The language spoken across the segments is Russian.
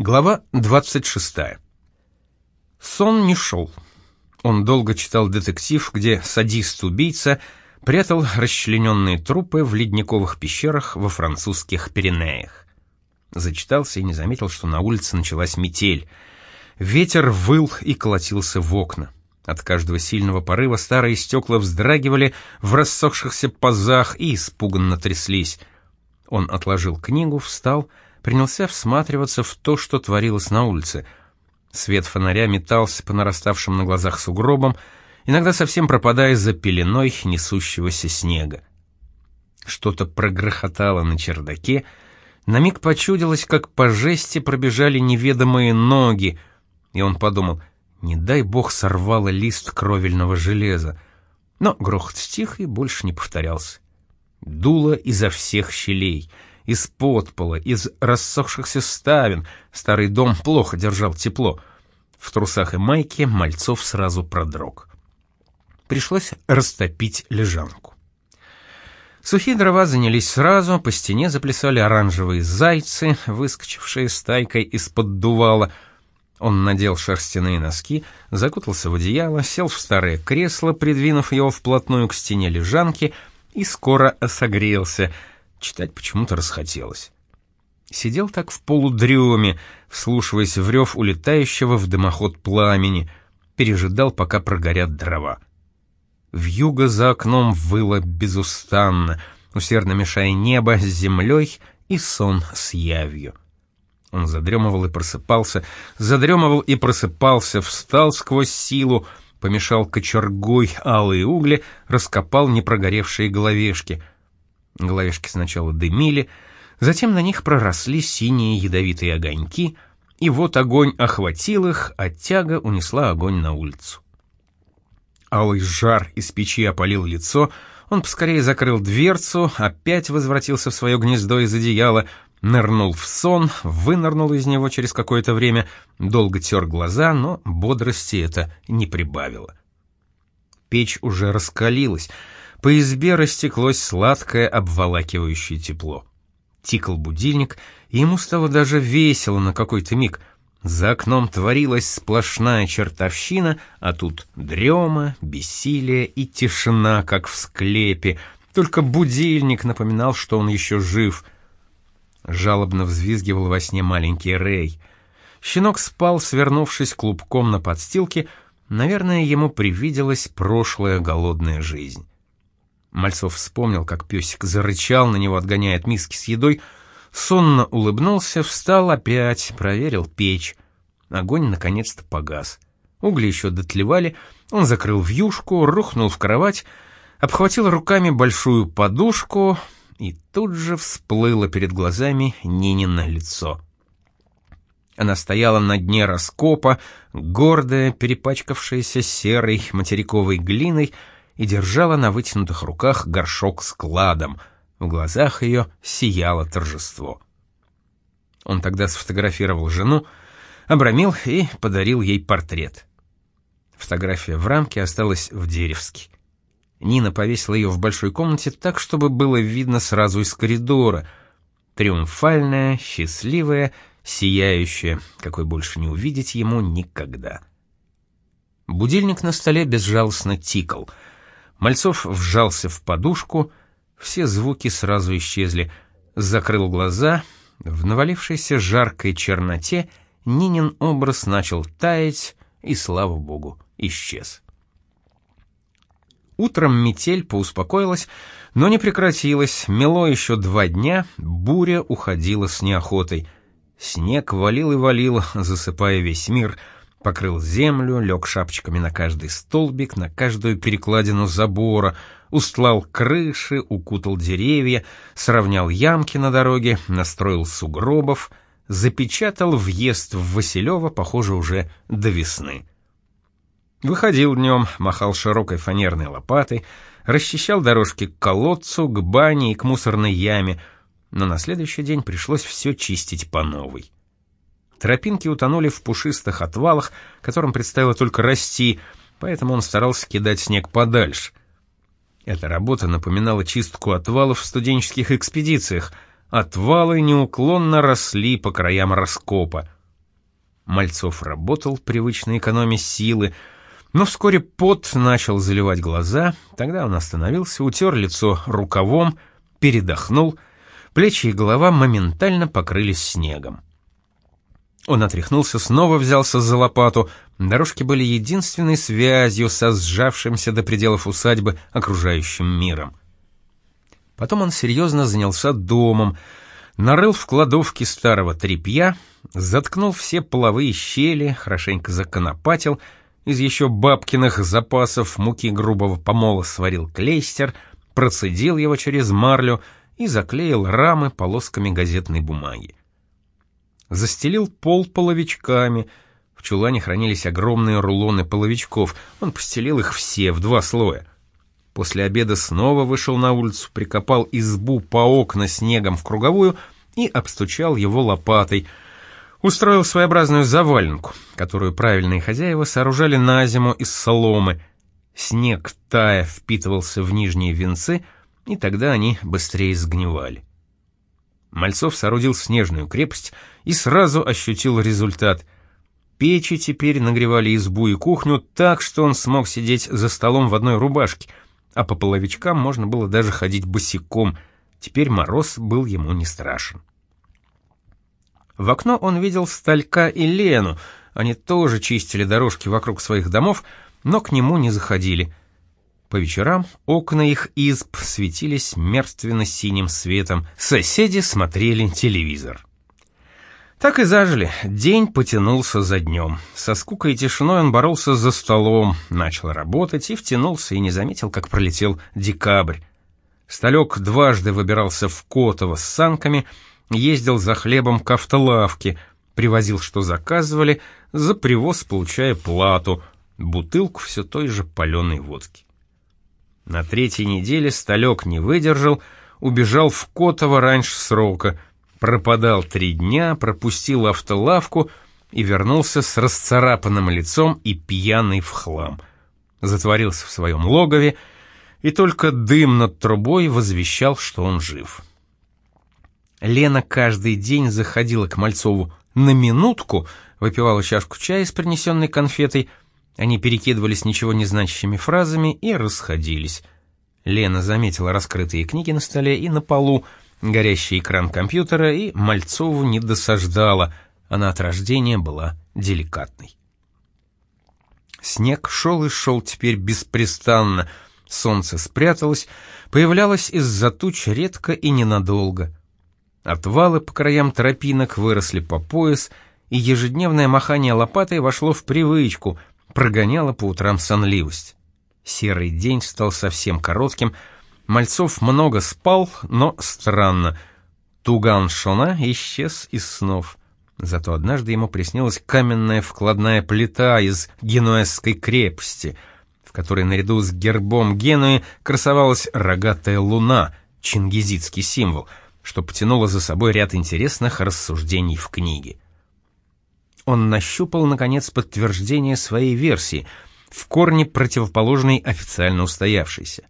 Глава 26. Сон не шел. Он долго читал детектив, где садист-убийца прятал расчлененные трупы в ледниковых пещерах во французских Пиренеях. Зачитался и не заметил, что на улице началась метель. Ветер выл и колотился в окна. От каждого сильного порыва старые стекла вздрагивали в рассохшихся пазах и испуганно тряслись. Он отложил книгу, встал — принялся всматриваться в то, что творилось на улице. Свет фонаря метался по нараставшим на глазах сугробам, иногда совсем пропадая за пеленой несущегося снега. Что-то прогрохотало на чердаке, на миг почудилось, как по жести пробежали неведомые ноги, и он подумал, не дай бог сорвало лист кровельного железа. Но грохот стих и больше не повторялся. Дуло изо всех щелей — из подпола, из рассохшихся ставен. Старый дом плохо держал тепло. В трусах и майке Мальцов сразу продрог. Пришлось растопить лежанку. Сухие дрова занялись сразу, по стене заплясали оранжевые зайцы, выскочившие стайкой из-под дувала. Он надел шерстяные носки, закутался в одеяло, сел в старое кресло, придвинув его вплотную к стене лежанки, и скоро согрелся — Читать почему-то расхотелось. Сидел так в полудреме, вслушиваясь в рев улетающего в дымоход пламени, пережидал, пока прогорят дрова. Вьюга за окном выло безустанно, усердно мешая небо с землей и сон с явью. Он задремывал и просыпался, задремывал и просыпался, встал сквозь силу, помешал кочергой алые угли, раскопал непрогоревшие головешки — Головешки сначала дымили, затем на них проросли синие ядовитые огоньки, и вот огонь охватил их, а тяга унесла огонь на улицу. Алый жар из печи опалил лицо, он поскорее закрыл дверцу, опять возвратился в свое гнездо из одеяла, нырнул в сон, вынырнул из него через какое-то время, долго тер глаза, но бодрости это не прибавило. Печь уже раскалилась, по избе растеклось сладкое обволакивающее тепло. Тикал будильник, и ему стало даже весело на какой-то миг. За окном творилась сплошная чертовщина, а тут дрема, бессилие и тишина, как в склепе. Только будильник напоминал, что он еще жив. Жалобно взвизгивал во сне маленький Рэй. Щенок спал, свернувшись клубком на подстилке. Наверное, ему привиделась прошлая голодная жизнь. Мальцов вспомнил, как песик зарычал на него, отгоняя от миски с едой, сонно улыбнулся, встал опять, проверил печь. Огонь наконец-то погас. Угли еще дотлевали, он закрыл вьюшку, рухнул в кровать, обхватил руками большую подушку, и тут же всплыло перед глазами Нинино лицо. Она стояла на дне раскопа, гордая, перепачкавшаяся серой материковой глиной, и держала на вытянутых руках горшок с кладом. В глазах ее сияло торжество. Он тогда сфотографировал жену, обрамил и подарил ей портрет. Фотография в рамке осталась в Деревске. Нина повесила ее в большой комнате так, чтобы было видно сразу из коридора. Триумфальная, счастливая, сияющая, какой больше не увидеть ему никогда. Будильник на столе безжалостно тикал — Мальцов вжался в подушку, все звуки сразу исчезли. Закрыл глаза, в навалившейся жаркой черноте Нинин образ начал таять и, слава богу, исчез. Утром метель поуспокоилась, но не прекратилась, мело еще два дня, буря уходила с неохотой. Снег валил и валил, засыпая весь мир — покрыл землю, лег шапочками на каждый столбик, на каждую перекладину забора, устлал крыши, укутал деревья, сравнял ямки на дороге, настроил сугробов, запечатал въезд в Василево, похоже, уже до весны. Выходил днем, махал широкой фанерной лопатой, расчищал дорожки к колодцу, к бане и к мусорной яме, но на следующий день пришлось все чистить по новой. Тропинки утонули в пушистых отвалах, которым предстояло только расти, поэтому он старался кидать снег подальше. Эта работа напоминала чистку отвалов в студенческих экспедициях. Отвалы неуклонно росли по краям раскопа. Мальцов работал, привычно экономя силы, но вскоре пот начал заливать глаза, тогда он остановился, утер лицо рукавом, передохнул, плечи и голова моментально покрылись снегом. Он отряхнулся, снова взялся за лопату, дорожки были единственной связью со сжавшимся до пределов усадьбы окружающим миром. Потом он серьезно занялся домом, нарыл в кладовке старого тряпья, заткнул все половые щели, хорошенько законопатил, из еще бабкиных запасов муки грубого помола сварил клейстер, процедил его через марлю и заклеил рамы полосками газетной бумаги. Застелил пол половичками, в чулане хранились огромные рулоны половичков, он постелил их все в два слоя. После обеда снова вышел на улицу, прикопал избу по окна снегом в круговую и обстучал его лопатой — устроил своеобразную заваленку, которую правильные хозяева сооружали на зиму из соломы. Снег, тая, впитывался в нижние венцы, и тогда они быстрее сгнивали. Мальцов соорудил снежную крепость и сразу ощутил результат. Печи теперь нагревали избу и кухню так, что он смог сидеть за столом в одной рубашке, а по половичкам можно было даже ходить босиком. Теперь мороз был ему не страшен. В окно он видел Сталька и Лену. Они тоже чистили дорожки вокруг своих домов, но к нему не заходили. По вечерам окна их изб светились мертвенно-синим светом. Соседи смотрели телевизор. Так и зажили. День потянулся за днем. Со скукой и тишиной он боролся за столом, начал работать и втянулся, и не заметил, как пролетел декабрь. Сталек дважды выбирался в Котово с санками — ездил за хлебом к автолавке, привозил, что заказывали, за привоз получая плату, бутылку все той же паленой водки. На третьей неделе Сталек не выдержал, убежал в Котово раньше срока, пропадал три дня, пропустил автолавку и вернулся с расцарапанным лицом и пьяный в хлам. Затворился в своем логове, и только дым над трубой возвещал, что он жив. Лена каждый день заходила к Мальцову на минутку, выпивала чашку чая с принесенной конфетой, они перекидывались ничего не значащими фразами и расходились. Лена заметила раскрытые книги на столе и на полу, горящий экран компьютера, и Мальцову не досаждала, она от рождения была деликатной. Снег шел и шел теперь беспрестанно, солнце спряталось, появлялось из-за туч редко и ненадолго — Отвалы по краям тропинок выросли по пояс, и ежедневное махание лопатой вошло в привычку, прогоняло по утрам сонливость. Серый день стал совсем коротким, Мальцов много спал, но странно. Туган Шона исчез из снов. Зато однажды ему приснилась каменная вкладная плита из генуэзской крепости, в которой наряду с гербом Генуи красовалась рогатая луна, чингизидский символ — что потянуло за собой ряд интересных рассуждений в книге. Он нащупал, наконец, подтверждение своей версии, в корне противоположной официально устоявшейся.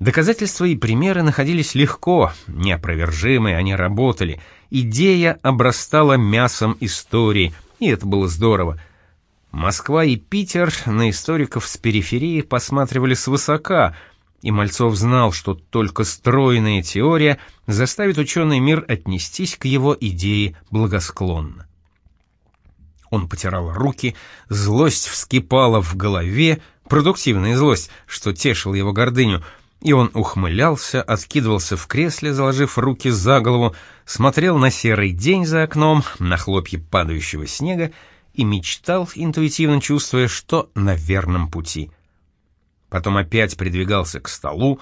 Доказательства и примеры находились легко, неопровержимые, они работали. Идея обрастала мясом истории, и это было здорово. Москва и Питер на историков с периферии посматривали свысока — и Мальцов знал, что только стройная теория заставит ученый мир отнестись к его идее благосклонно. Он потирал руки, злость вскипала в голове, продуктивная злость, что тешила его гордыню, и он ухмылялся, откидывался в кресле, заложив руки за голову, смотрел на серый день за окном, на хлопья падающего снега и мечтал, интуитивно чувствуя, что на верном пути — Потом опять придвигался к столу,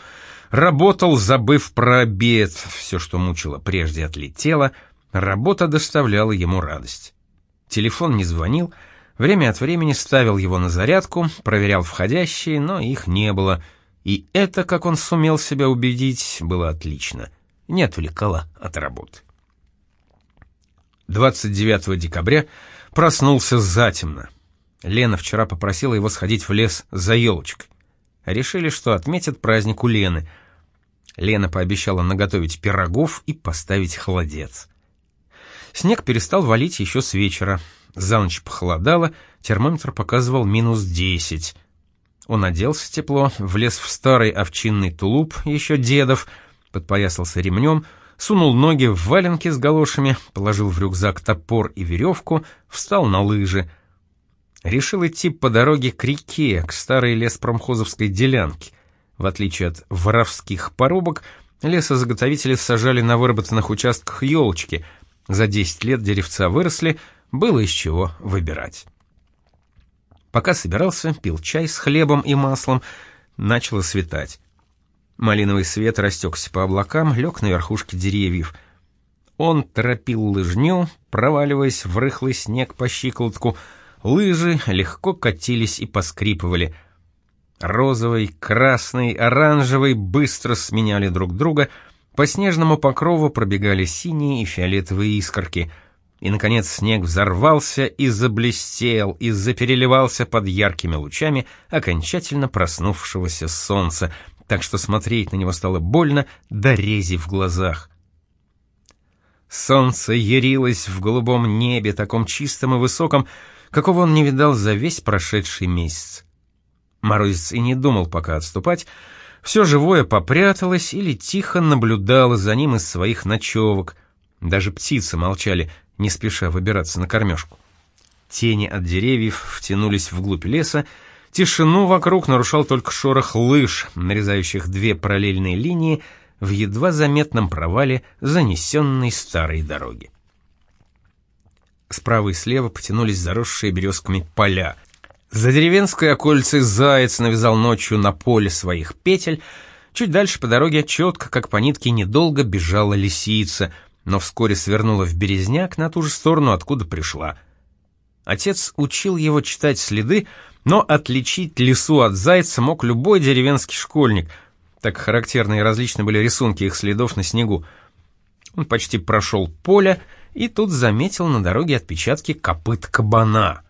работал, забыв про обед, все, что мучило прежде, отлетело, работа доставляла ему радость. Телефон не звонил, время от времени ставил его на зарядку, проверял входящие, но их не было, и это, как он сумел себя убедить, было отлично, не отвлекало от работы. 29 декабря проснулся затемно. Лена вчера попросила его сходить в лес за елочкой. Решили, что отметят праздник у Лены. Лена пообещала наготовить пирогов и поставить холодец. Снег перестал валить еще с вечера. За ночь похолодало, термометр показывал минус десять. Он оделся тепло, влез в старый овчинный тулуп, еще дедов, подпоясался ремнем, сунул ноги в валенки с галошами, положил в рюкзак топор и веревку, встал на лыжи. Решил идти по дороге к реке, к старой леспромхозовской делянке. В отличие от воровских порубок, лесозаготовители сажали на выработанных участках елочки. За 10 лет деревца выросли, было из чего выбирать. Пока собирался, пил чай с хлебом и маслом, начало светать. Малиновый свет растекся по облакам, лег на верхушки деревьев. Он торопил лыжню, проваливаясь в рыхлый снег по щиколотку. Лыжи легко катились и поскрипывали. Розовый, красный, оранжевый быстро сменяли друг друга. По снежному покрову пробегали синие и фиолетовые искорки — и, наконец, снег взорвался и заблестел, и запереливался под яркими лучами окончательно проснувшегося солнца, так что смотреть на него стало больно до рези в глазах. Солнце ярилось в голубом небе, таком чистом и высоком, какого он не видал за весь прошедший месяц. Морозец и не думал пока отступать, все живое попряталось или тихо наблюдало за ним из своих ночевок. Даже птицы молчали, не спеша выбираться на кормежку. Тени от деревьев втянулись вглубь леса, тишину вокруг нарушал только шорох лыж, нарезающих две параллельные линии в едва заметном провале занесенной старой дороги. Справа и слева потянулись заросшие березками поля. За деревенской окольцей заяц навязал ночью на поле своих петель, чуть дальше по дороге четко, как по нитке, недолго бежала лисица — но вскоре свернула в Березняк на ту же сторону, откуда пришла. Отец учил его читать следы, но отличить лису от зайца мог любой деревенский школьник. Так характерны и различны были рисунки их следов на снегу. Он почти прошел поле и тут заметил на дороге отпечатки копыт кабана.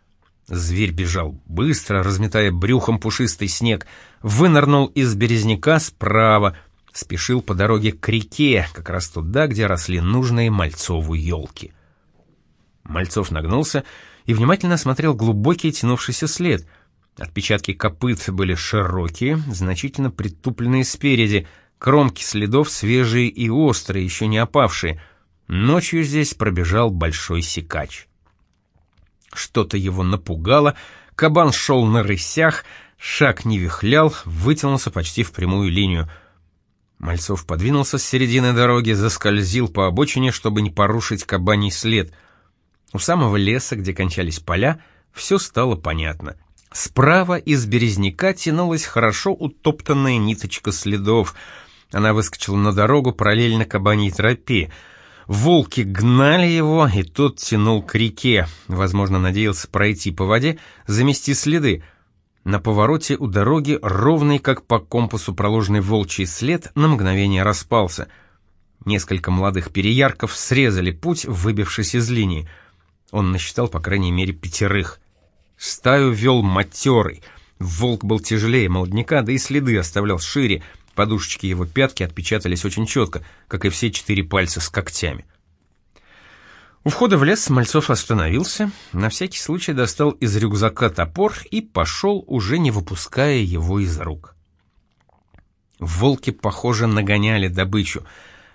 Зверь бежал быстро, разметая брюхом пушистый снег, вынырнул из березняка справа, спешил по дороге к реке, как раз туда, где росли нужные Мальцову елки. Мальцов нагнулся и внимательно осмотрел глубокий тянувшийся след. Отпечатки копыт были широкие, значительно притупленные спереди, кромки следов свежие и острые, еще не опавшие. Ночью здесь пробежал большой секач. Что-то его напугало, кабан шел на рысях, шаг не вихлял, вытянулся почти в прямую линию — Мальцов подвинулся с середины дороги, заскользил по обочине, чтобы не порушить кабаний след. У самого леса, где кончались поля, все стало понятно. Справа из березняка тянулась хорошо утоптанная ниточка следов. Она выскочила на дорогу параллельно кабаней тропе. Волки гнали его, и тот тянул к реке. Возможно, надеялся пройти по воде, замести следы — на повороте у дороги ровный, как по компасу проложенный волчий след, на мгновение распался. Несколько молодых переярков срезали путь, выбившись из линии. Он насчитал, по крайней мере, пятерых. Стаю вел матерый. Волк был тяжелее молодняка, да и следы оставлял шире. Подушечки его пятки отпечатались очень четко, как и все четыре пальца с когтями. У входа в лес Мальцов остановился, на всякий случай достал из рюкзака топор и пошел, уже не выпуская его из рук. Волки, похоже, нагоняли добычу.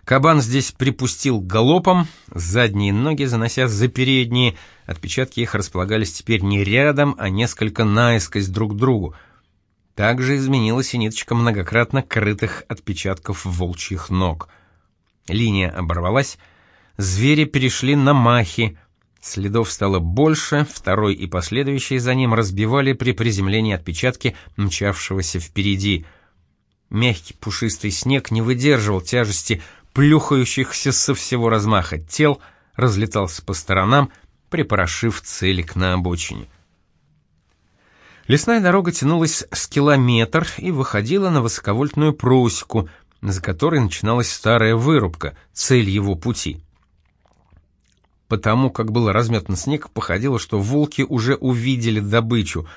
Кабан здесь припустил галопом, задние ноги занося за передние, отпечатки их располагались теперь не рядом, а несколько наискось друг к другу. Также изменилась и ниточка многократно крытых отпечатков волчьих ног. Линия оборвалась, Звери перешли на махи. Следов стало больше, второй и последующие за ним разбивали при приземлении отпечатки мчавшегося впереди. Мягкий пушистый снег не выдерживал тяжести плюхающихся со всего размаха тел, разлетался по сторонам, припорошив целик на обочине. Лесная дорога тянулась с километр и выходила на высоковольтную просеку, за которой начиналась старая вырубка, цель его пути. Потому как был разметан снег, походило, что волки уже увидели добычу.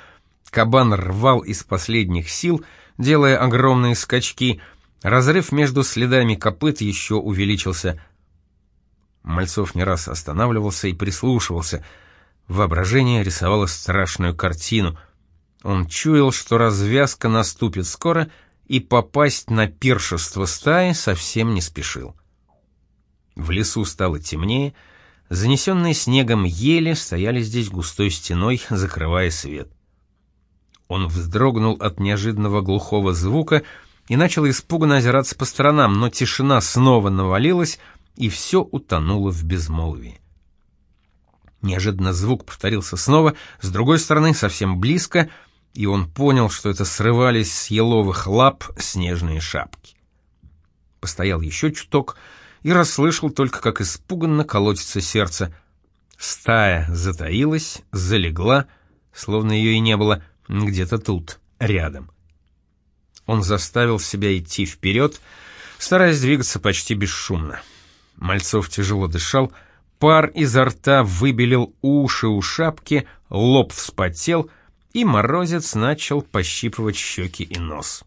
Кабан рвал из последних сил, делая огромные скачки. Разрыв между следами копыт еще увеличился. Мальцов не раз останавливался и прислушивался. Воображение рисовало страшную картину. Он чуял, что развязка наступит скоро, и попасть на пиршество стаи совсем не спешил. В лесу стало темнее, занесенные снегом ели стояли здесь густой стеной, закрывая свет. Он вздрогнул от неожиданного глухого звука и начал испуганно озираться по сторонам, но тишина снова навалилась, и все утонуло в безмолвии. Неожиданно звук повторился снова, с другой стороны, совсем близко, и он понял, что это срывались с еловых лап снежные шапки. Постоял еще чуток и расслышал только, как испуганно колотится сердце. Стая затаилась, залегла, словно ее и не было, где-то тут, рядом. Он заставил себя идти вперед, стараясь двигаться почти бесшумно. Мальцов тяжело дышал, пар изо рта выбелил уши у шапки, лоб вспотел, и морозец начал пощипывать щеки и нос.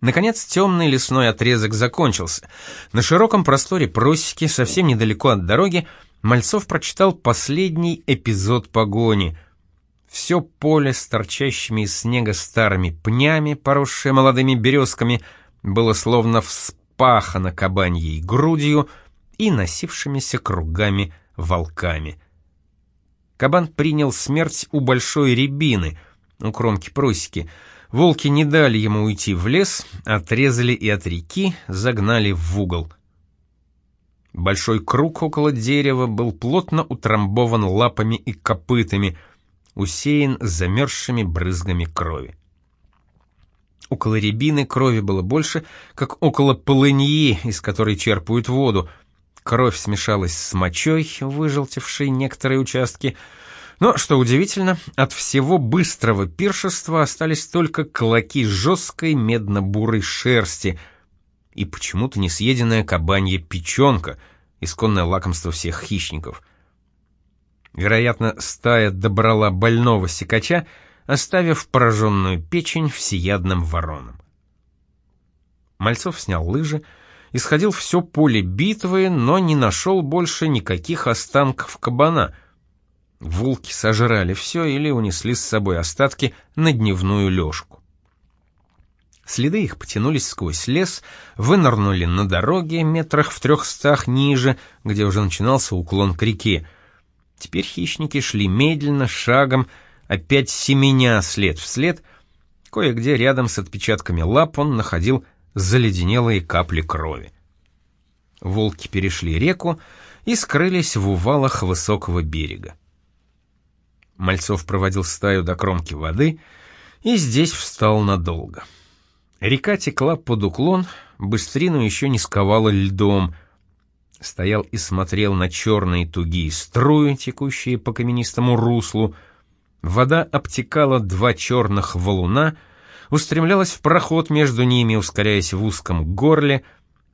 Наконец темный лесной отрезок закончился. На широком просторе просеки, совсем недалеко от дороги, Мальцов прочитал последний эпизод погони. Все поле с торчащими из снега старыми пнями, поросшее молодыми березками, было словно вспахано кабаньей грудью и носившимися кругами волками. Кабан принял смерть у большой рябины, у кромки просеки, Волки не дали ему уйти в лес, отрезали и от реки, загнали в угол. Большой круг около дерева был плотно утрамбован лапами и копытами, усеян замерзшими брызгами крови. Около рябины крови было больше, как около полыньи, из которой черпают воду. Кровь смешалась с мочой, выжелтевшей некоторые участки — но, что удивительно, от всего быстрого пиршества остались только клоки жесткой медно-бурой шерсти и почему-то несъеденная кабанья печенка, исконное лакомство всех хищников. Вероятно, стая добрала больного сикача, оставив пораженную печень всеядным вороном. Мальцов снял лыжи, исходил все поле битвы, но не нашел больше никаких останков кабана — Волки сожрали все или унесли с собой остатки на дневную лёжку. Следы их потянулись сквозь лес, вынырнули на дороге метрах в трехстах ниже, где уже начинался уклон к реке. Теперь хищники шли медленно, шагом, опять семеня след в след. Кое-где рядом с отпечатками лап он находил заледенелые капли крови. Волки перешли реку и скрылись в увалах высокого берега. Мальцов проводил стаю до кромки воды и здесь встал надолго. Река текла под уклон, быстрину еще не сковала льдом. Стоял и смотрел на черные тугие струи, текущие по каменистому руслу. Вода обтекала два черных валуна, устремлялась в проход между ними, ускоряясь в узком горле,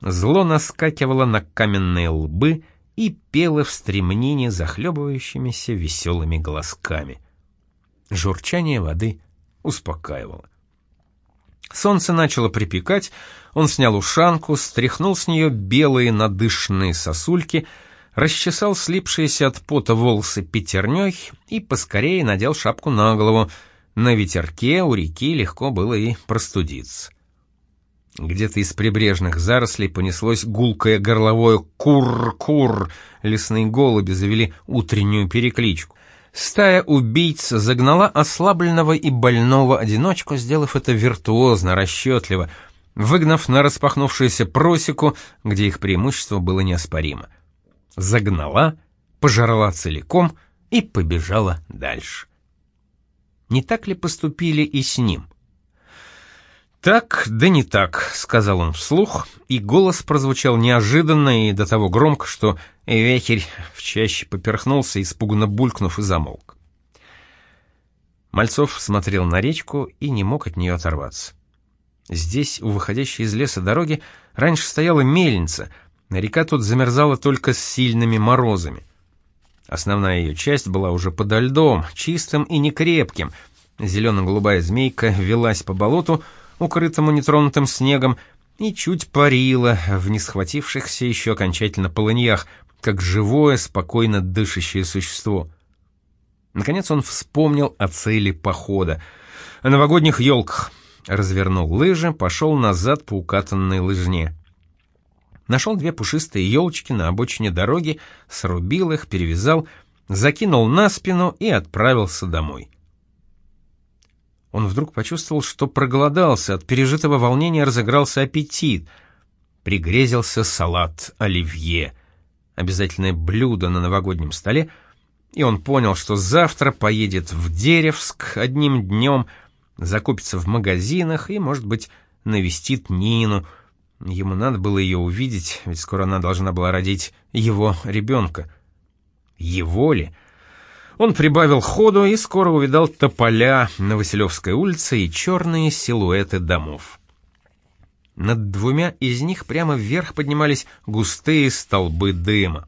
зло наскакивало на каменные лбы — и пела в стремнине захлебывающимися веселыми голосками. Журчание воды успокаивало. Солнце начало припекать, он снял ушанку, стряхнул с нее белые надышанные сосульки, расчесал слипшиеся от пота волосы пятерней и поскорее надел шапку на голову. На ветерке у реки легко было и простудиться. Где-то из прибрежных зарослей понеслось гулкое горловое «кур-кур», лесные голуби завели утреннюю перекличку. Стая убийц загнала ослабленного и больного одиночку, сделав это виртуозно, расчетливо, выгнав на распахнувшуюся просеку, где их преимущество было неоспоримо. Загнала, пожрала целиком и побежала дальше. Не так ли поступили и с ним? — «Так, да не так», — сказал он вслух, и голос прозвучал неожиданно и до того громко, что Вехерь в чаще поперхнулся, испуганно булькнув и замолк. Мальцов смотрел на речку и не мог от нее оторваться. Здесь, у выходящей из леса дороги, раньше стояла мельница, а река тут замерзала только с сильными морозами. Основная ее часть была уже подо льдом, чистым и некрепким. Зелено-голубая змейка велась по болоту, укрытому нетронутым снегом, и чуть парила в несхватившихся еще окончательно полыньях, как живое, спокойно дышащее существо. Наконец он вспомнил о цели похода, о новогодних елках, развернул лыжи, пошел назад по укатанной лыжне. Нашел две пушистые елочки на обочине дороги, срубил их, перевязал, закинул на спину и отправился домой. Он вдруг почувствовал, что проголодался, от пережитого волнения разыгрался аппетит. Пригрезился салат оливье, обязательное блюдо на новогоднем столе, и он понял, что завтра поедет в Деревск одним днем, закупится в магазинах и, может быть, навестит Нину. Ему надо было ее увидеть, ведь скоро она должна была родить его ребенка. Его ли? — он прибавил ходу и скоро увидал тополя на Василевской улице и черные силуэты домов. Над двумя из них прямо вверх поднимались густые столбы дыма.